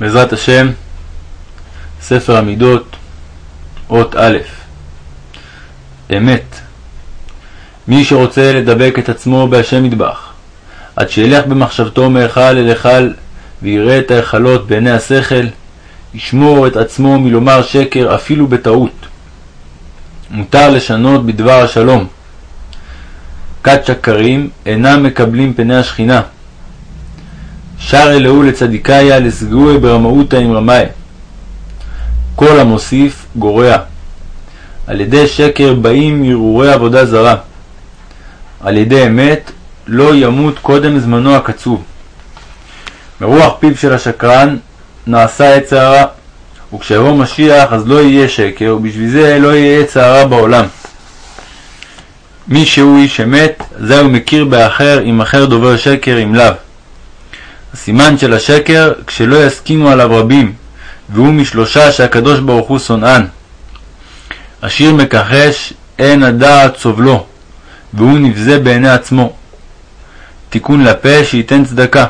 בעזרת השם, ספר המידות, אות א', אמת. מי שרוצה לדבק את עצמו בהשם מטבח, עד שילך במחשבתו מהיכל אל היכל ויראה את ההיכלות בעיני השכל, ישמור את עצמו מלומר שקר אפילו בטעות. מותר לשנות בדבר השלום. כת שקרים אינם מקבלים פני השכינה. שר אלוהו לצדיקיה לסגורי ברמאותה עם רמאי. כל המוסיף גורע. על ידי שקר באים הרהורי עבודה זרה. על ידי אמת לא ימות קודם זמנו הקצוב. מרוח פיו של השקרן נעשה עץ הרע, וכשיבוא משיח אז לא יהיה שקר, ובשביל זה לא יהיה עץ הרע בעולם. מי שהוא איש אמת, זה הוא מכיר באחר אם אחר דובר שקר אם לאו. הסימן של השקר, כשלא יסכימו עליו רבים, והוא משלושה שהקדוש ברוך הוא שונאן. עשיר מכחש, אין הדעת סובלו, והוא נבזה בעיני עצמו. תיקון לפה שייתן צדקה.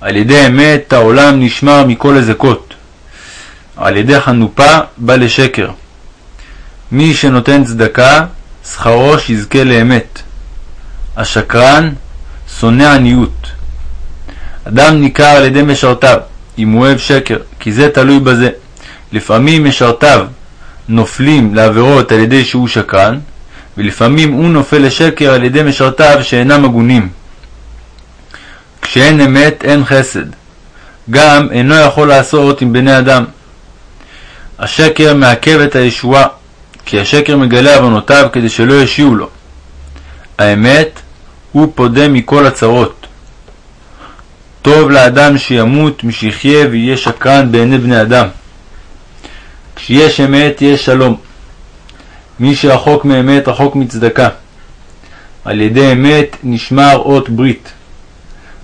על ידי אמת העולם נשמר מכל הזקות. על ידי חנופה בא לשקר. מי שנותן צדקה, שכרו שיזכה לאמת. השקרן שונא עניות. אדם ניכר על ידי משרתיו, אם הוא אוהב שקר, כי זה תלוי בזה. לפעמים משרתיו נופלים לעבירות על ידי שהוא שקרן, ולפעמים הוא נופל לשקר על ידי משרתיו שאינם הגונים. כשאין אמת אין חסד. גם אינו יכול לעשות עם בני אדם. השקר מעכב את הישועה, כי השקר מגלה עוונותיו כדי שלא ישיעו לו. האמת הוא פודה מכל הצרות. טוב לאדם שימות משיחיה ויהיה שקרן בעיני בני אדם. כשיש אמת יש שלום. מי שרחוק מאמת רחוק מצדקה. על ידי אמת נשמר אות ברית.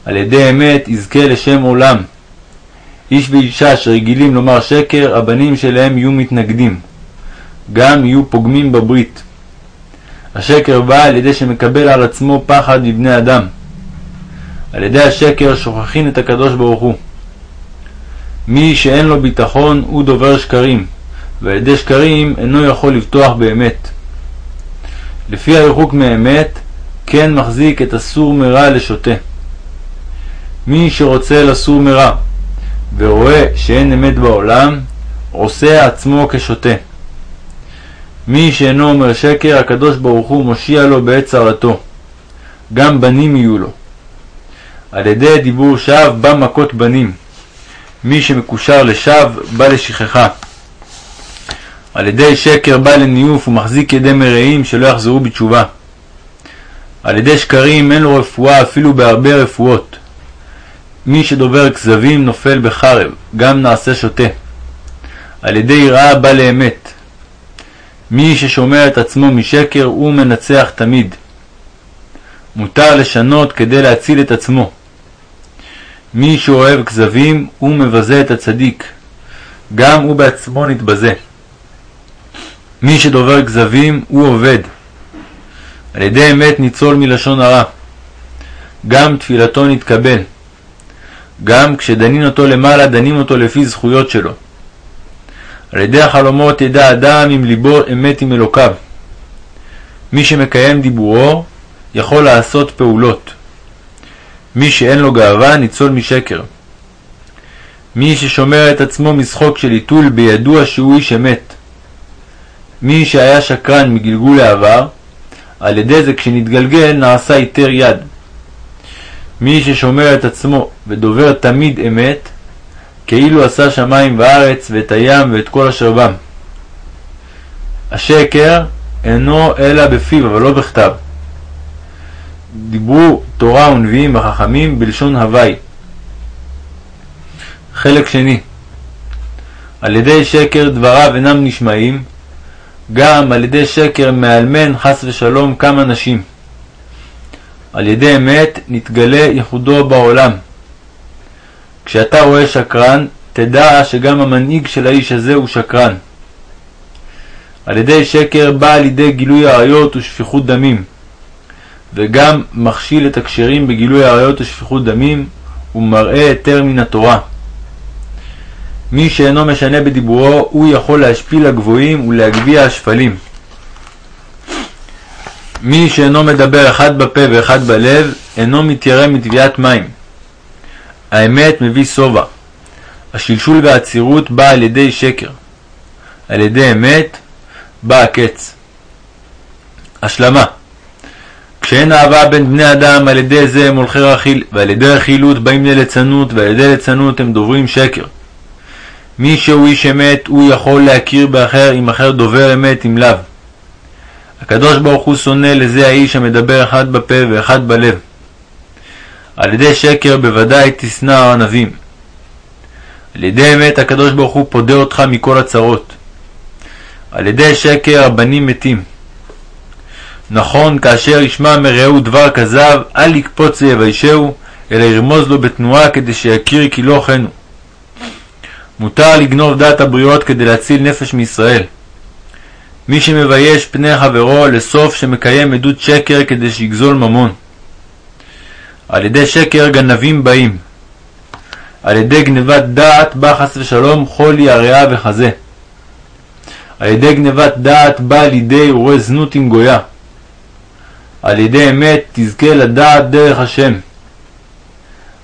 על ידי אמת יזכה לשם עולם. איש ואישה שרגילים לומר שקר, הבנים שלהם יהיו מתנגדים. גם יהיו פוגמים בברית. השקר בא על ידי שמקבל על עצמו פחד מבני אדם. על ידי השקר שוכחין את הקדוש ברוך הוא. מי שאין לו ביטחון הוא דובר שקרים, ועל ידי שקרים אינו יכול לבטוח באמת. לפי הריחוק מאמת, כן מחזיק את הסור מרע לשוטה. מי שרוצה לסור מרע, ורואה שאין אמת בעולם, עושה עצמו כשוטה. מי שאינו אומר שקר, הקדוש ברוך הוא מושיע לו בעת צרתו. גם בנים יהיו לו. על ידי דיבור שווא בא מכות בנים. מי שמקושר לשווא בא לשכחה. על ידי שקר בא לניאוף ומחזיק ידי מרעים שלא יחזרו בתשובה. על ידי שקרים אין לו רפואה אפילו בהרבה רפואות. מי שדובר כזבים נופל בחרב, גם נעשה שוטה. על ידי יראה בא לאמת. מי ששומע את עצמו משקר הוא מנצח תמיד. מותר לשנות כדי להציל את עצמו. מי שאוהב כזבים הוא מבזה את הצדיק, גם הוא בעצמו נתבזה. מי שדובר כזבים הוא עובד. על ידי אמת ניצול מלשון הרע. גם תפילתו נתקבל. גם כשדנים אותו למעלה, דנים אותו לפי זכויות שלו. על ידי החלומות ידע אדם עם ליבו אמת עם אלוקיו. מי שמקיים דיבורו יכול לעשות פעולות. מי שאין לו גאווה ניצול משקר. מי ששומר את עצמו משחוק של עיתול בידוע שהוא איש אמת. מי שהיה שקרן מגלגול העבר, על ידי זה כשנתגלגל נעשה היתר יד. מי ששומר את עצמו ודובר תמיד אמת, כאילו עשה שמיים וארץ ואת הים ואת כל אשר בם. השקר אינו אלא בפיו, אבל לא בכתב. דיברו תורה ונביאים וחכמים בלשון הוואי. חלק שני על ידי שקר דבריו אינם נשמעים, גם על ידי שקר מאלמן חס ושלום כמה נשים. על ידי אמת נתגלה ייחודו בעולם. כשאתה רואה שקרן, תדע שגם המנהיג של האיש הזה הוא שקרן. על ידי שקר בא לידי גילוי עריות ושפיכות דמים, וגם מכשיל את הכשרים בגילוי עריות ושפיכות דמים, ומראה היתר מן התורה. מי שאינו משנה בדיבורו, הוא יכול להשפיל הגבוהים ולהגביה השפלים. מי שאינו מדבר אחד בפה ואחד בלב, אינו מתיירא מטביעת מים. האמת מביא שובע. השלשול והעצירות בא על ידי שקר. על ידי אמת בא הקץ. השלמה כשאין אהבה בין בני אדם, על ידי זה הם הולכי רכיל, ועל ידי רכילות באים לליצנות, ועל ידי ליצנות הם דוברים שקר. מי שהוא איש אמת, הוא יכול להכיר באחר אם אחר דובר אמת אם לאו. הקדוש ברוך הוא שונא לזה האיש המדבר אחד בפה ואחד בלב. על ידי שקר בוודאי תשנא הענבים. על ידי אמת הקדוש ברוך הוא פודה אותך מכל הצרות. על ידי שקר הבנים מתים. נכון כאשר ישמע מרעהו דבר כזב, אל יקפוץ ויביישהו, אלא ירמוז לו בתנועה כדי שיכיר כי לא כן הוא. מותר לגנוב דעת הבריות כדי להציל נפש מישראל. מי שמבייש פני חברו לסוף שמקיים עדות שקר כדי שיגזול ממון. על ידי שקר גנבים באים. על ידי גנבת דעת בא חס ושלום חולי הריאה וחזה. על ידי גנבת דעת בא לידי רואה זנות עם גויה. על ידי אמת תזכה לדעת דרך השם.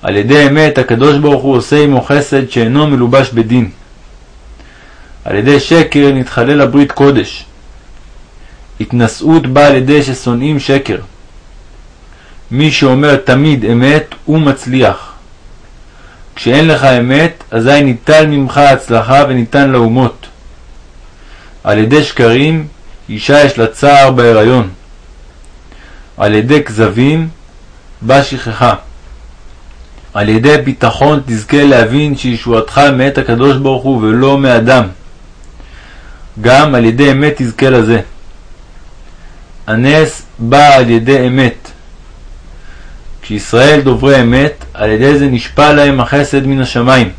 על ידי אמת הקדוש ברוך הוא עושה עמו חסד שאינו מלובש בדין. על ידי שקר נתחלל הברית קודש. התנשאות באה על ידי ששונאים שקר. מי שאומר תמיד אמת, הוא מצליח. כשאין לך אמת, אזי ניטל ממך ההצלחה וניתן לאומות. על ידי שקרים, אישה יש לה צער בהיריון. על ידי כזבים, בא שכחה. על ידי ביטחון תזכה להבין שישועתך מאת הקדוש ברוך הוא ולא מאדם. גם על ידי אמת תזכה לזה. הנס בא על ידי אמת. כשישראל דוברי אמת, על ידי זה נשפע להם החסד מן השמיים.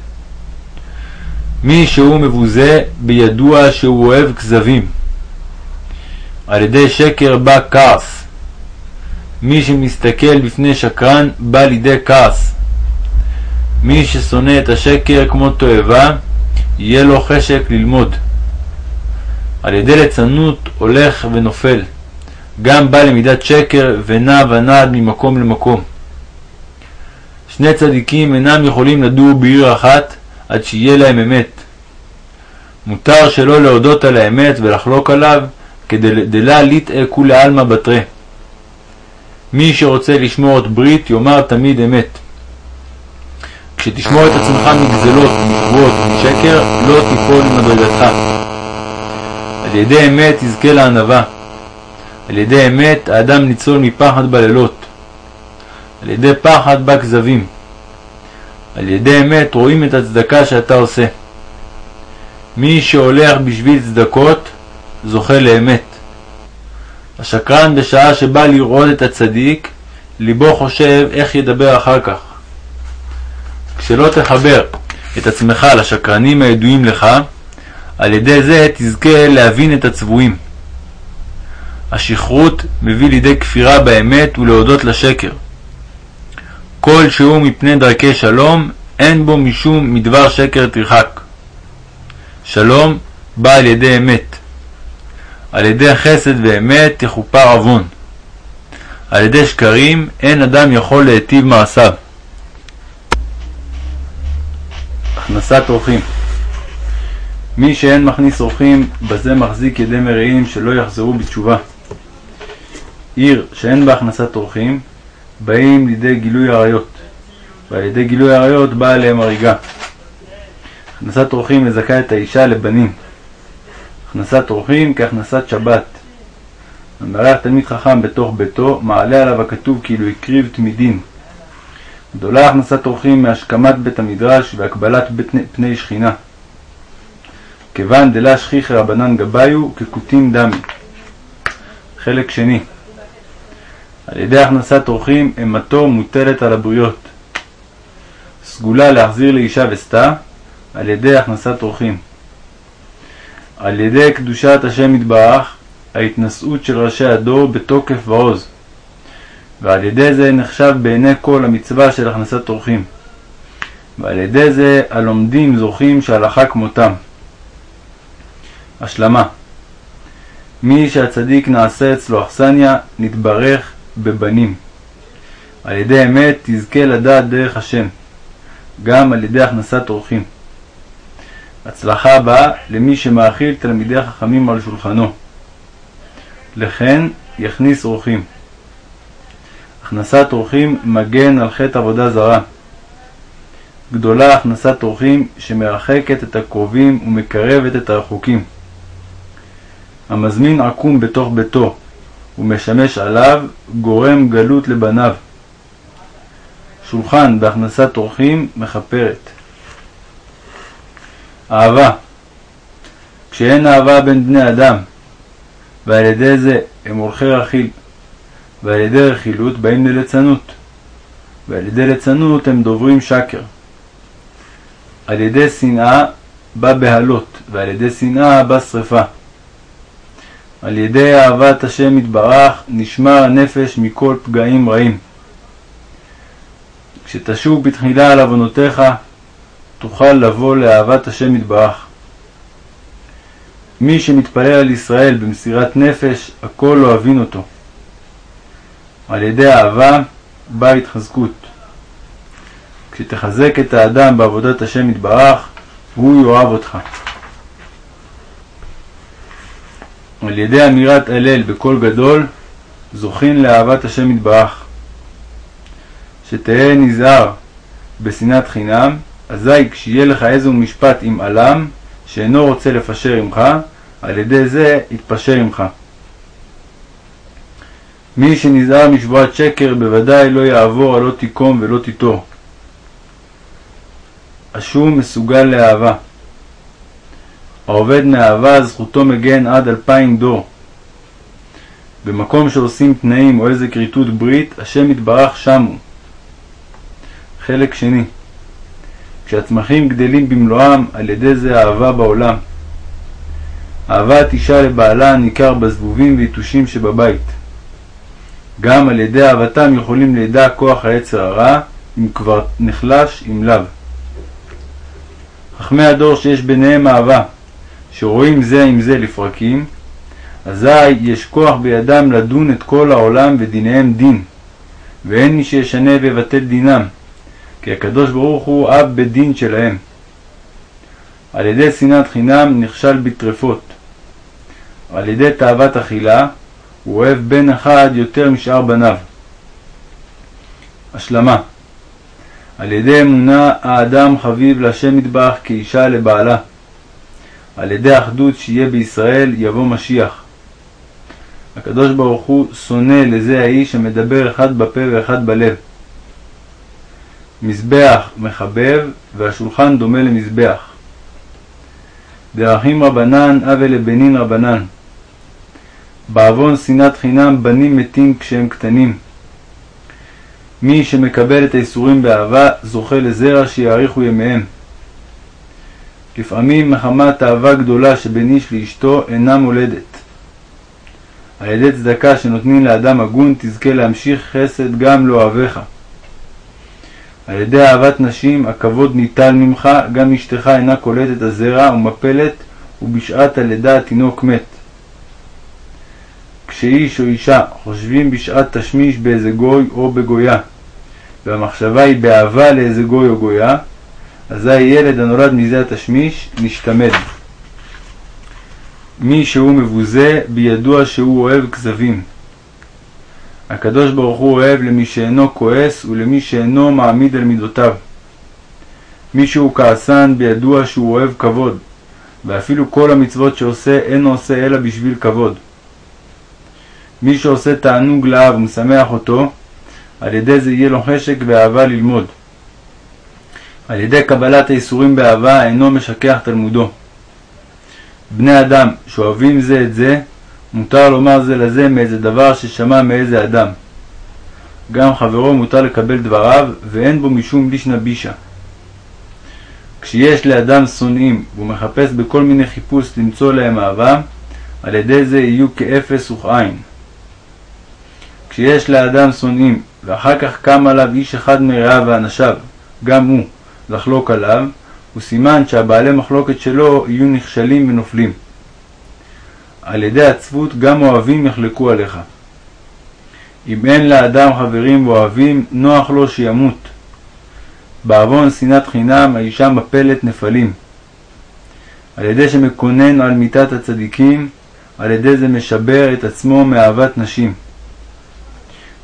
מי שהוא מבוזה, בידוע שהוא אוהב כזבים. על ידי שקר בא כעס. מי שמסתכל בפני שקרן, בא לידי כעס. מי ששונא את השקר כמו תועבה, יהיה לו חשק ללמוד. על ידי ליצנות הולך ונופל. גם בא למידת שקר ונע ונד ממקום למקום. שני צדיקים אינם יכולים לדור בעיר אחת עד שיהיה להם אמת. מותר שלא להודות על האמת ולחלוק עליו, כדי דלה ליטעה כולי עלמא בתרי. מי שרוצה לשמור את ברית יאמר תמיד אמת. כשתשמור את עצמך מגזלות, משבועות ומשקר, לא תיפול ממדרגתך. על ידי אמת תזכה לענווה. על ידי אמת האדם ניצול מפחד בלילות. על ידי פחד בא כזבים. על ידי אמת רואים את הצדקה שאתה עושה. מי שהולך בשביל צדקות, זוכה לאמת. השקרן בשעה שבא לראות את הצדיק, ליבו חושב איך ידבר אחר כך. כשלא תחבר את עצמך לשקרנים הידועים לך, על ידי זה תזכה להבין את הצבועים. השכרות מביא לידי כפירה באמת ולהודות לשקר. כל שהוא מפני דרכי שלום, אין בו משום מדבר שקר תרחק. שלום בא על ידי אמת. על ידי חסד ואמת יכופר עוון. על ידי שקרים אין אדם יכול להיטיב מעשיו. הכנסת אורחים מי שאין מכניס אורחים, בזה מחזיק ידי מרעים שלא יחזרו בתשובה. עיר שאין בה הכנסת אורחים, באים לידי גילוי עריות, ועל ידי גילוי עריות באה עליהם הריגה. הכנסת אורחים מזכה את האישה לבנים. הכנסת אורחים כהכנסת שבת. המארח תלמיד חכם בתוך ביתו, מעלה עליו הכתוב כאילו הקריב תמידין. גדולה הכנסת אורחים מהשכמת בית המדרש והקבלת פני שכינה. כיוון דלה שכיחי רבנן גבאיו ככותים דמי. חלק שני על ידי הכנסת אורחים אימתו מוטלת על הבריות. סגולה להחזיר לאישה וסתה על ידי הכנסת אורחים. על ידי קדושת השם יתברך, ההתנשאות של ראשי הדור בתוקף ועוז, ועל ידי זה נחשב בעיני כל המצווה של הכנסת אורחים. ועל ידי זה הלומדים זוכים שהלכה כמותם. השלמה מי שהצדיק נעשה אצלו אכסניה, נתברך בבנים. על ידי אמת תזכה לדעת דרך השם, גם על ידי הכנסת אורחים. הצלחה באה למי שמאכיל תלמידי חכמים על שולחנו. לכן יכניס אורחים. הכנסת אורחים מגן על חטא עבודה זרה. גדולה הכנסת אורחים שמרחקת את הקרובים ומקרבת את הרחוקים. המזמין עקום בתוך ביתו ומשמש עליו, גורם גלות לבניו. שולחן בהכנסת אורחים מכפרת. אהבה כשאין אהבה בין בני אדם, ועל ידי זה הם אורחי רכיל, ועל ידי רכילות באים לליצנות, ועל ידי ליצנות הם דוברים שקר. על ידי שנאה בא בהלות, ועל ידי שנאה בא שרפה. על ידי אהבת השם יתברך נשמר הנפש מכל פגעים רעים. כשתשוב בתחילה על עוונותיך, תוכל לבוא לאהבת השם יתברך. מי שמתפלל על ישראל במסירת נפש, הכל אוהבין אותו. על ידי אהבה באה התחזקות. כשתחזק את האדם בעבודת השם יתברך, הוא יאהב אותך. על ידי אמירת הלל בקול גדול, זוכין לאהבת השם יתברך. שתהא נזהר בשנאת חינם, אזי כשיהיה לך איזה משפט עם עלם, שאינו רוצה לפשר עמך, על ידי זה יתפשר עמך. מי שנזהר משבועת שקר בוודאי לא יעבור הלא תיקום ולא תיטור. השום מסוגל לאהבה. העובד מאהבה זכותו מגן עד אלפיים דור. במקום שעושים תנאים או איזה כריתות ברית, השם יתברך שמו. חלק שני כשהצמחים גדלים במלואם, על ידי זה אהבה בעולם. אהבת אישה לבעלה ניכר בזבובים ויתושים שבבית. גם על ידי אהבתם יכולים לידע כוח היצר הרע, אם כבר נחלש, אם לאו. חכמי הדור שיש ביניהם אהבה, שרואים זה עם זה לפרקים, אזי יש כוח בידם לדון את כל העולם ודיניהם דין, ואין מי שישנה ויבטל דינם, כי הקדוש ברוך הוא אב בית דין שלהם. על ידי שנאת חינם נכשל בטרפות. על ידי תאוות אכילה הוא אוהב בן אחד יותר משאר בניו. השלמה על ידי אמונה האדם חביב להשם מטבח כאישה לבעלה. על ידי אחדות שיהיה בישראל יבוא משיח. הקדוש ברוך הוא שונא לזה האיש המדבר אחד בפה ואחד בלב. מזבח מחבב והשולחן דומה למזבח. דרכים רבנן הווה לבנין רבנן. בעוון שנאת חינם בנים מתים כשהם קטנים. מי שמקבל את האיסורים באהבה זוכה לזרע שיאריכו ימיהם. לפעמים מחמת אהבה גדולה שבין איש לאשתו אינה מולדת. על ידי צדקה שנותנים לאדם הגון תזכה להמשיך חסד גם לאוהביך. על ידי אהבת נשים הכבוד ניטל ממך, גם אשתך אינה קולטת הזרע ומפלת, ובשעת הלידה התינוק מת. כשאיש או אישה חושבים בשעת תשמיש באיזה גוי או בגויה, והמחשבה היא באהבה לאיזה גוי או גויה, אזי ילד הנולד מזה התשמיש נשתמד. מי שהוא מבוזה, בידוע שהוא אוהב כזבים. הקדוש ברוך הוא אוהב למי שאינו כועס ולמי שאינו מעמיד על מידותיו. מי שהוא כעסן בידוע שהוא אוהב כבוד, ואפילו כל המצוות שעושה אינו עושה אלא בשביל כבוד. מי שעושה תענוג לאב ומשמח אותו, על ידי זה יהיה לו חשק ואהבה ללמוד. על ידי קבלת האיסורים באהבה אינו משכח תלמודו. בני אדם שאוהבים זה את זה, מותר לומר זה לזה מאיזה דבר ששמע מאיזה אדם. גם חברו מותר לקבל דבריו, ואין בו משום לישנא בישא. כשיש לאדם שונאים, והוא מחפש בכל מיני חיפוש למצוא להם אהבה, על ידי זה יהיו כאפס וכעין. כשיש לאדם שונאים, ואחר כך קם עליו איש אחד מרעיו ואנשיו, גם הוא, לחלוק עליו, הוא סימן שהבעלי מחלוקת שלו יהיו נכשלים ונופלים. על ידי עצבות גם אוהבים יחלקו עליך. אם אין לאדם חברים ואוהבים, נוח לו שימות. בעוון שנאת חינם האישה מפלת נפלים. על ידי שמקונן על מיתת הצדיקים, על ידי זה משבר את עצמו מאהבת נשים.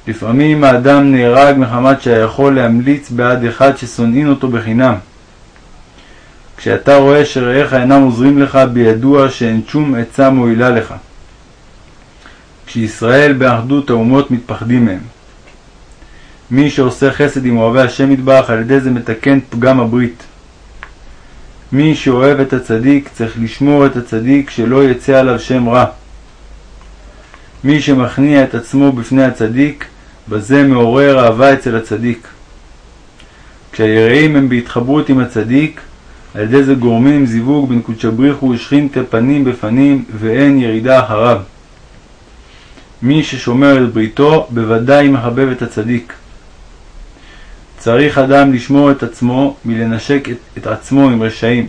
לפעמים האדם נהרג מחמת שהיה יכול להמליץ בעד אחד ששונאים אותו בחינם. כשאתה רואה שרעיך אינם עוזרים לך, בידוע שאין שום עצה מועילה לך. כשישראל באחדות האומות מתפחדים מהם. מי שעושה חסד עם אוהבי השם יתברך, על ידי זה מתקן פגם הברית. מי שאוהב את הצדיק צריך לשמור את הצדיק שלא יצא עליו שם רע. מי שמכניע את עצמו בפני הצדיק, בזה מעורר אהבה אצל הצדיק. כשהיראים הם בהתחברות עם הצדיק, על ידי זה גורמים זיווג בין קודשא בריחו ושכינתה פנים בפנים ואין ירידה אחריו. מי ששומר את בריתו, בוודאי מחבב את הצדיק. צריך אדם לשמור את עצמו מלנשק את, את עצמו עם רשעים,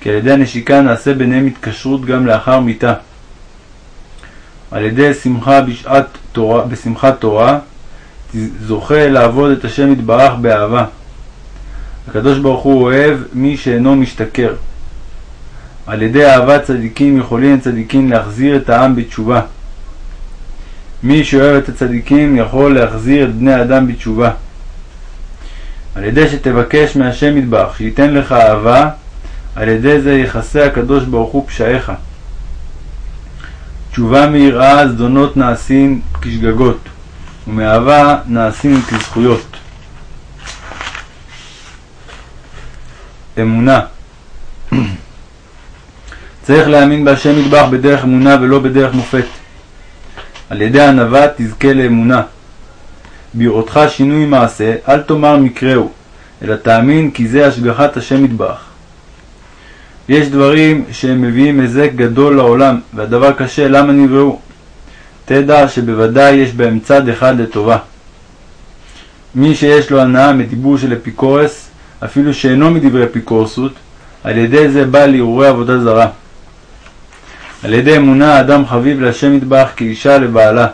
כי על ידי הנשיקה נעשה ביניהם התקשרות גם לאחר מיתה. על ידי שמחה בשעת תורה, בשמחת תורה, זוכה לעבוד את השם יתברך באהבה. הקדוש ברוך הוא אוהב מי שאינו משתכר. על ידי אהבת צדיקים יכולים הצדיקים להחזיר את העם בתשובה. מי שאוהב את הצדיקים יכול להחזיר את בני האדם בתשובה. על ידי שתבקש מהשם יתברך שייתן לך אהבה, על ידי זה יכסה הקדוש ברוך הוא פשעיך. תשובה מיראה זדונות נעשים כשגגות, ומאהבה נעשים כזכויות. אמונה צריך להאמין בהשם יתברך בדרך אמונה ולא בדרך מופת. על ידי ענווה תזכה לאמונה. בראותך שינוי מעשה, אל תאמר מקראו, אלא תאמין כי זה השגחת השם יתברך. יש דברים שהם מביאים היזק גדול לעולם, והדבר קשה, למה נבראו? תדע שבוודאי יש בהם צד אחד לטובה. מי שיש לו הנאה מדיבור של אפיקורס, אפילו שאינו מדברי אפיקורסות, על ידי זה בא להרהורי עבודה זרה. על ידי אמונה האדם חביב להשם יתברך כאישה לבעלה.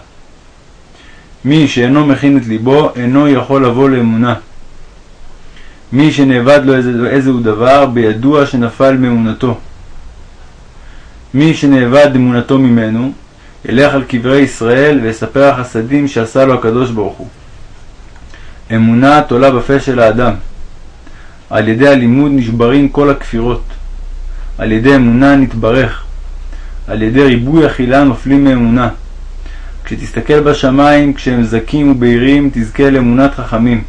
מי שאינו מכין את ליבו, אינו יכול לבוא לאמונה. מי שנאבד לו איזה, איזהו דבר, בידוע שנפל מאמונתו. מי שנאבד אמונתו ממנו, ילך על קברי ישראל ויספר החסדים שעשה לו הקדוש ברוך הוא. אמונה תולה בפה של האדם. על ידי הלימוד נשברים כל הכפירות. על ידי אמונה נתברך. על ידי ריבוי אכילה נופלים מאמונה. כשתסתכל בשמיים כשהם זכים ובהירים תזכה לאמונת חכמים.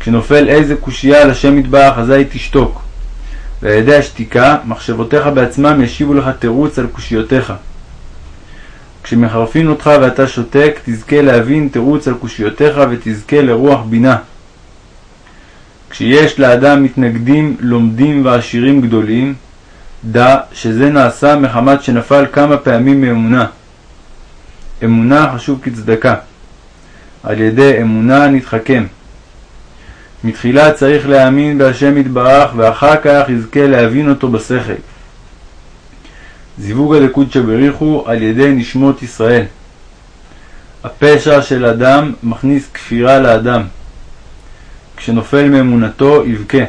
כשנופל איזה קושייה על השם יתברך אזי תשתוק. ועל ידי השתיקה מחשבותיך בעצמם ישיבו לך תירוץ על קושיותיך. כשמחרפין אותך ואתה שותק תזכה להבין תירוץ על קושיותיך ותזכה לרוח בינה. כשיש לאדם מתנגדים לומדים ועשירים גדולים, דע שזה נעשה מחמת שנפל כמה פעמים מאמונה. אמונה חשוב כצדקה. על ידי אמונה נתחכם. מתחילה צריך להאמין בהשם יתברך, ואחר כך יזכה להבין אותו בשכל. זיווג דקודשא בריחו על ידי נשמות ישראל. הפשע של אדם מכניס כפירה לאדם. כשנופל מאמונתו יבכה.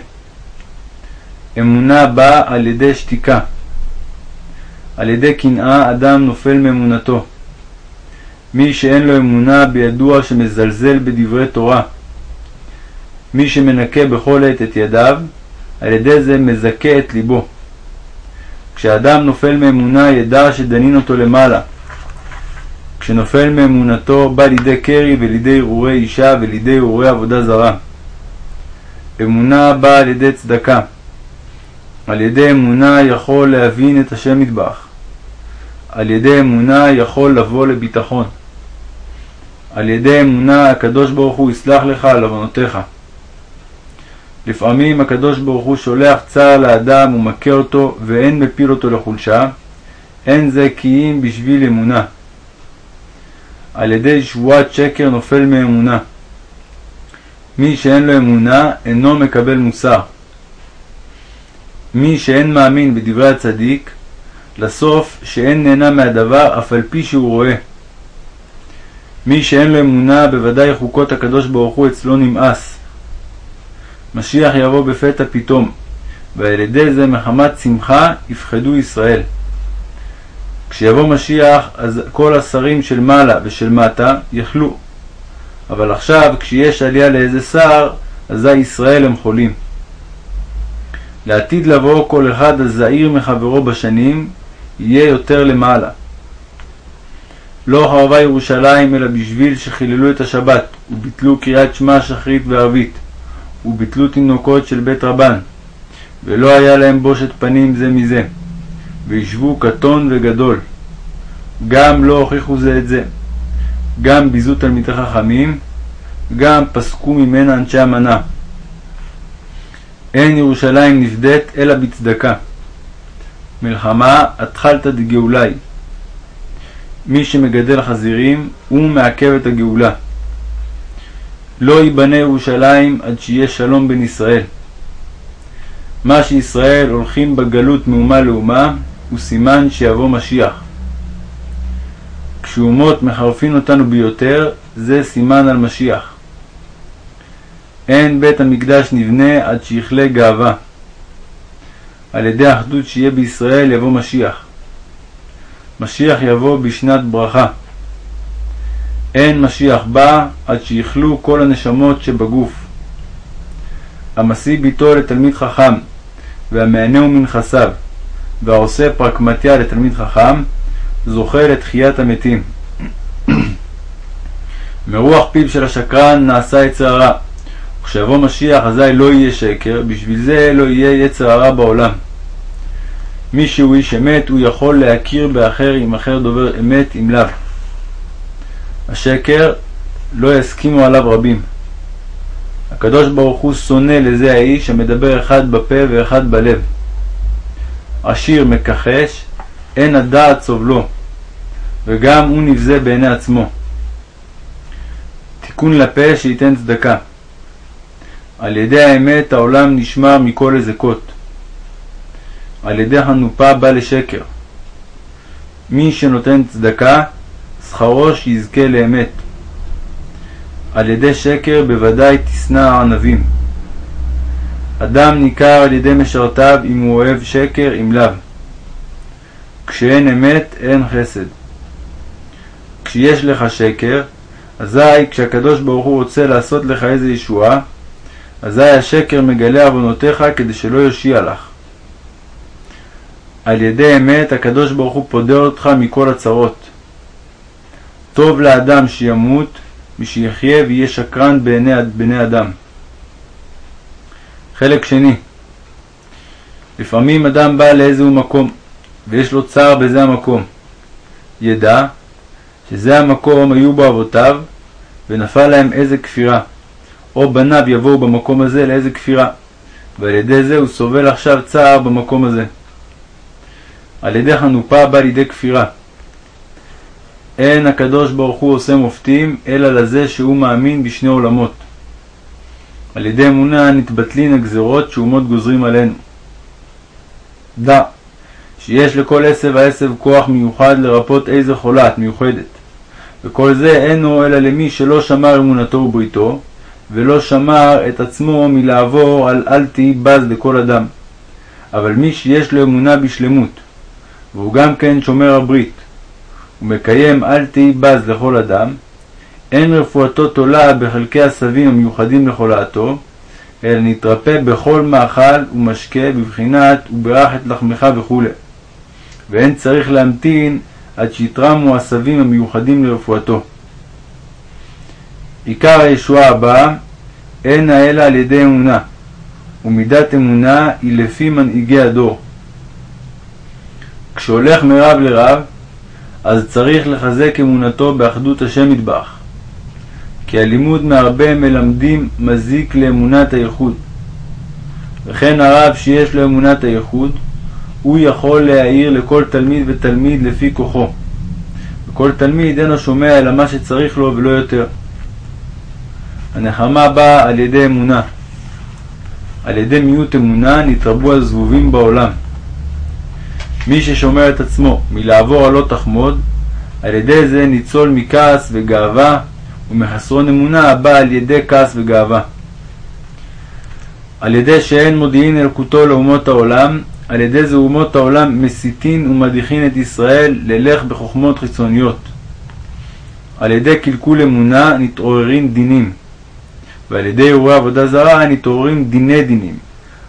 אמונה באה על ידי שתיקה. על ידי קנאה אדם נופל מאמונתו. מי שאין לו אמונה בידוע שמזלזל בדברי תורה. מי שמנקה בכל עת את ידיו, על ידי זה מזכה את ליבו. כשאדם נופל מאמונה ידע שדנין אותו למעלה. כשנופל מאמונתו בא לידי קרי ולידי הרהורי אישה ולידי הרהורי עבודה זרה. אמונה באה על ידי צדקה. על ידי אמונה יכול להבין את השם מטבח. על ידי אמונה יכול לבוא לביטחון. על ידי אמונה הקדוש ברוך הוא יסלח לך על עוונותיך. לפעמים הקדוש ברוך הוא שולח צער לאדם ומכה אותו ואין מפיל אותו לחולשה, אין זה כי אם בשביל אמונה. על ידי שבועת שקר נופל מאמונה. מי שאין לו אמונה אינו מקבל מוסר. מי שאין מאמין בדברי הצדיק, לסוף שאין נהנה מהדבר אף על פי שהוא רואה. מי שאין לו אמונה בוודאי חוקות הקדוש ברוך הוא אצלו נמאס. משיח יבוא בפתע פתאום, ועל ידי זה מחמת שמחה יפחדו ישראל. כשיבוא משיח, אז כל השרים של מעלה ושל מטה יחלו. אבל עכשיו, כשיש עלייה לאיזה שר, אזי ישראל הם חולים. לעתיד לבוא כל אחד הזעיר מחברו בשנים, יהיה יותר למעלה. לא חרבה ירושלים אלא בשביל שחיללו את השבת, וביטלו קריאת שמע שחרית וערבית, וביטלו תינוקות של בית רבן, ולא היה להם בושת פנים זה מזה, וישבו קטון וגדול. גם לא הוכיחו זה את זה, גם ביזו תלמידי חכמים, גם פסקו ממנה אנשי המנה. אין ירושלים נפדית אלא בצדקה. מלחמה התחלתא דגאולי. מי שמגדל חזירים, הוא מעכב את הגאולה. לא ייבנה ירושלים עד שיהיה שלום בין ישראל. מה שישראל הולכים בגלות מאומה לאומה, הוא סימן שיבוא משיח. כשאומות מחרפין אותנו ביותר, זה סימן על משיח. אין בית המקדש נבנה עד שיכלה גאווה. על ידי האחדות שיהיה בישראל יבוא משיח. משיח יבוא בשנת ברכה. אין משיח בא עד שיכלו כל הנשמות שבגוף. המשיא ביתו לתלמיד חכם, והמענהו מנכסיו, והעושה פרקמטיה לתלמיד חכם, זוכה לתחיית המתים. מרוח פיו של השקרן נעשה יצר הרע. כשיבוא משיח אזי לא יהיה שקר, בשביל זה לא יהיה יצר הרע בעולם. מי שהוא איש אמת, הוא יכול להכיר באחר אם אחר דובר אמת אם לאו. השקר לא יסכימו עליו רבים. הקדוש ברוך הוא שונא לזה האיש המדבר אחד בפה ואחד בלב. עשיר מכחש, אין הדעת סובלו, וגם הוא נבזה בעיני עצמו. תיקון לפה שייתן צדקה. על ידי האמת העולם נשמר מכל הזקות. על ידי חנופה בא לשקר. מי שנותן צדקה, שכרו שיזכה לאמת. על ידי שקר בוודאי תשנא הענבים. אדם ניכר על ידי משרתיו אם הוא אוהב שקר אם לאו. כשאין אמת אין חסד. כשיש לך שקר, אזי כשהקדוש ברוך הוא רוצה לעשות לך איזה ישועה, אזי השקר מגלה עוונותיך כדי שלא יושיע לך. על ידי אמת הקדוש ברוך הוא פודה אותך מכל הצרות. טוב לאדם שימות ושיחיה ויהיה שקרן בעיני בני אדם. חלק שני לפעמים אדם בא לאיזהו מקום ויש לו צער בזה המקום. ידע שזה המקום היו בו אבותיו ונפל להם איזה כפירה. או בניו יבואו במקום הזה לאיזה כפירה, ועל ידי זה הוא סובל עכשיו צער במקום הזה. על ידי חנופה בא לידי כפירה. אין הקדוש ברוך הוא עושה מופתים, אלא לזה שהוא מאמין בשני עולמות. על ידי אמונה נתבטלין הגזרות שאומות גוזרים עלינו. דע שיש לכל עשב ועשב כוח מיוחד לרפות איזה חולת מיוחדת, וכל זה אינו אלא למי שלא שמר אמונתו ובריתו, ולא שמר את עצמו מלעבור על אל תהי בז לכל אדם. אבל מי שיש לו אמונה בשלמות, והוא גם כן שומר הברית, ומקיים אל תהי בז לכל אדם, אין רפואתו תולה בחלקי עשבים המיוחדים לחולתו, אלא נתרפא בכל מאכל ומשקה בבחינת וברך את לחמך וכו'. ואין צריך להמתין עד שיתרמו עשבים המיוחדים לרפואתו. עיקר הישועה הבאה אינה אלא על ידי אמונה, ומידת אמונה היא לפי מנהיגי הדור. כשהולך מרב לרב, אז צריך לחזק אמונתו באחדות השם מטבח. כי הלימוד מהרבה מלמדים מזיק לאמונת הייחוד. וכן הרב שיש לו אמונת הייחוד, הוא יכול להעיר לכל תלמיד ותלמיד לפי כוחו. וכל תלמיד אינו שומע אלא מה שצריך לו ולא יותר. הנחמה באה על ידי אמונה. על ידי מיעוט אמונה נתרבו הזבובים בעולם. מי ששומר את עצמו מלעבור על לא תחמוד, על ידי זה ניצול מכעס וגאווה ומחסרון אמונה הבא על ידי כעס וגאווה. על ידי שאין מודיעין אלקוטו לאומות העולם, על ידי זה אומות העולם מסיתין ומדיחין את ישראל ללך בחוכמות חיצוניות. על ידי קלקול אמונה נתעוררים דינים, ועל ידי אירועי עבודה זרה נתעוררים דיני דינים.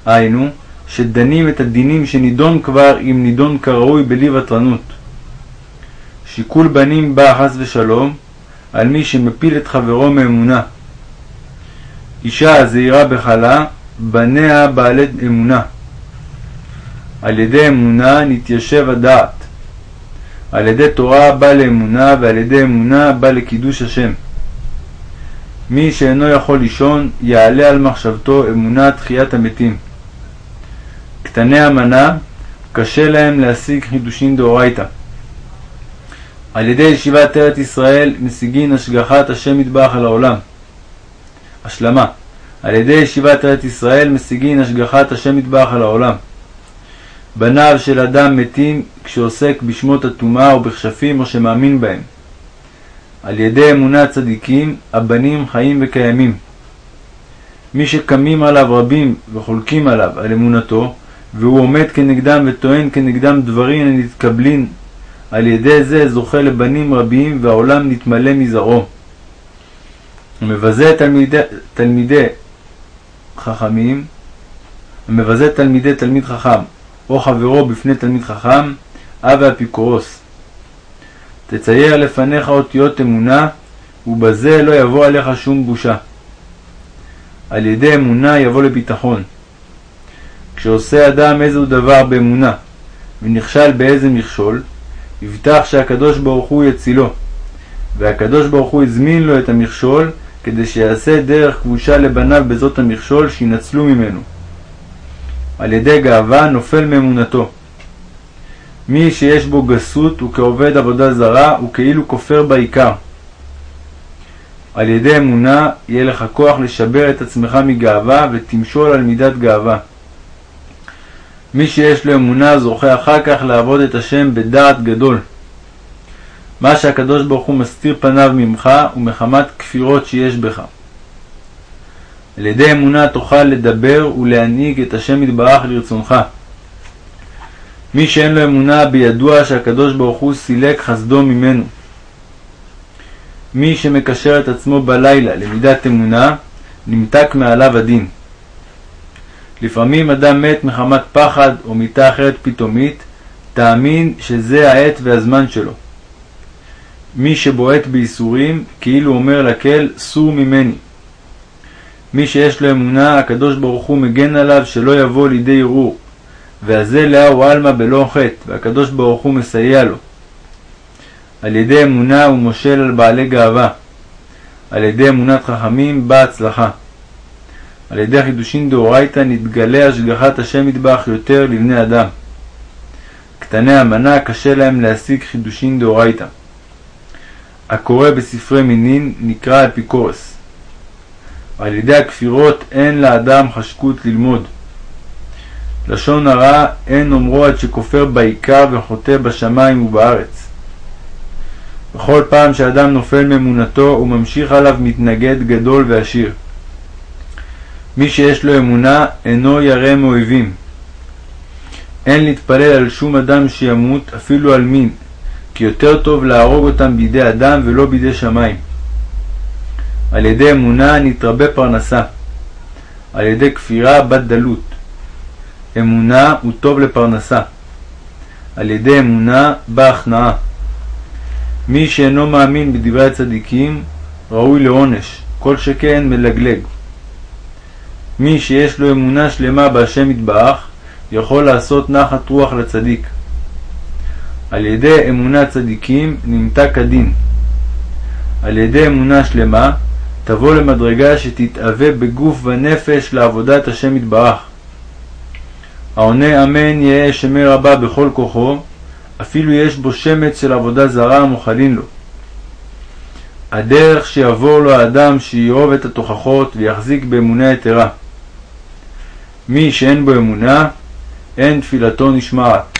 היינו, שדנים את הדינים שנידון כבר אם נידון כראוי בלי ותרנות. שיקול בנים בא חס ושלום על מי שמפיל את חברו מאמונה. אישה הזהירה בחלה, בניה בעלי אמונה. על ידי אמונה נתיישב הדעת. על ידי תורה בא לאמונה, ועל ידי אמונה בא לקידוש השם. מי שאינו יכול לישון, יעלה על מחשבתו אמונה תחיית המתים. קטני המנה, קשה להם להשיג חידושין דאורייתא. על ידי ישיבת ארץ ישראל משיגין השגחת השם מטבח על העולם. השלמה על ידי ישיבת ארץ ישראל משיגין השגחת השם מטבח על העולם. בניו של אדם מתים כשעוסק בשמות הטומאה או בכשפים או שמאמין בהם. על ידי אמונת צדיקים הבנים חיים וקיימים. מי שקמים עליו רבים וחולקים עליו על אמונתו, והוא עומד כנגדם וטוען כנגדם דברים הנתקבלין, על ידי זה זוכה לבנים רבים והעולם נתמלא מזרעו. המבזה תלמידי, תלמידי חכמים, המבזה תלמידי תלמיד חכם, או חברו בפני תלמיד חכם, אבי אפיקורוס. תצייר לפניך אותיות אמונה, ובזה לא יבוא עליך שום בושה. על ידי אמונה יבוא לביטחון. כשעושה אדם איזהו דבר באמונה, ונכשל באיזה מכשול, יבטח שהקדוש ברוך הוא יצילו, והקדוש ברוך הוא הזמין לו את המכשול, כדי שיעשה דרך כבושה לבניו בזאת המכשול שינצלו ממנו. על ידי גאווה נופל מאמונתו. מי שיש בו גסות וכעובד עבודה זרה הוא כאילו כופר בעיקר. על ידי אמונה יהיה לך כוח לשבר את עצמך מגאווה ותמשול על מידת גאווה. מי שיש לו אמונה זוכה אחר כך לעבוד את השם בדעת גדול. מה שהקדוש ברוך הוא מסתיר פניו ממך ומחמת כפירות שיש בך. על ידי אמונה תוכל לדבר ולהנהיג את השם יתברך לרצונך. מי שאין לו אמונה בידוע שהקדוש ברוך הוא סילק חסדו ממנו. מי שמקשר את עצמו בלילה למידת אמונה, נמתק מעליו הדין. לפעמים אדם מת מחמת פחד או מיתה אחרת פתאומית, תאמין שזה העת והזמן שלו. מי שבועט בייסורים, כאילו אומר לקל, סור ממני. מי שיש לו אמונה, הקדוש ברוך הוא מגן עליו שלא יבוא לידי ערעור. והזה לאהו עלמא בלא חטא, והקדוש ברוך הוא מסייע לו. על ידי אמונה הוא מושל על בעלי גאווה. על ידי אמונת חכמים באה הצלחה. על ידי חידושין דאורייתא נתגלה השגחת השם מטבח יותר לבני אדם. קטני המנה קשה להם להשיג חידושין דאורייתא. הקורא בספרי מינין נקרא אפיקורס. על ידי הכפירות אין לאדם חשקות ללמוד. לשון הרע אין אומרו עד שכופר בעיקר וחוטא בשמיים ובארץ. בכל פעם שאדם נופל מאמונתו הוא ממשיך עליו מתנגד גדול ועשיר. מי שיש לו אמונה אינו ירא מאויבים. אין להתפלל על שום אדם שימות, אפילו על מין, כי יותר טוב להרוג אותם בידי אדם ולא בידי שמיים. על ידי אמונה נתרבה פרנסה, על ידי כפירה בת דלות. אמונה הוא טוב לפרנסה. על ידי אמונה באה הכנעה. מי שאינו מאמין בדברי הצדיקים, ראוי לעונש, כל שכן מלגלג. מי שיש לו אמונה שלמה בהשם יתברך, יכול לעשות נחת רוח לצדיק. על ידי אמונה צדיקים נמתק הדין. על ידי אמונה שלמה תבוא למדרגה שתתאווה בגוף ונפש לעבודת השם יתברך. העונה אמן יהא שמי רבה בכל כוחו, אפילו יש בו שמץ של עבודה זרה המוחלין לו. הדרך שיעבור לו האדם שיאהוב את התוכחות ויחזיק באמונה יתרה. מי שאין בו אמונה, אין תפילתו נשמעת.